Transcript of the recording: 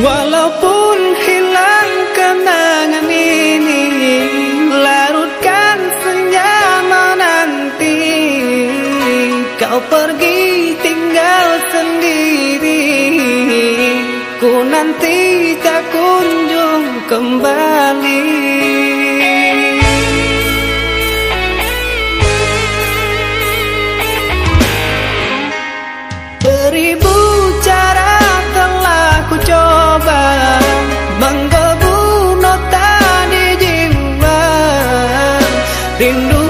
Walaupun hilang kenangan ini Larutkan senja nanti. Kau pergi tinggal sendiri Ku nanti tak kunjung kembali 林路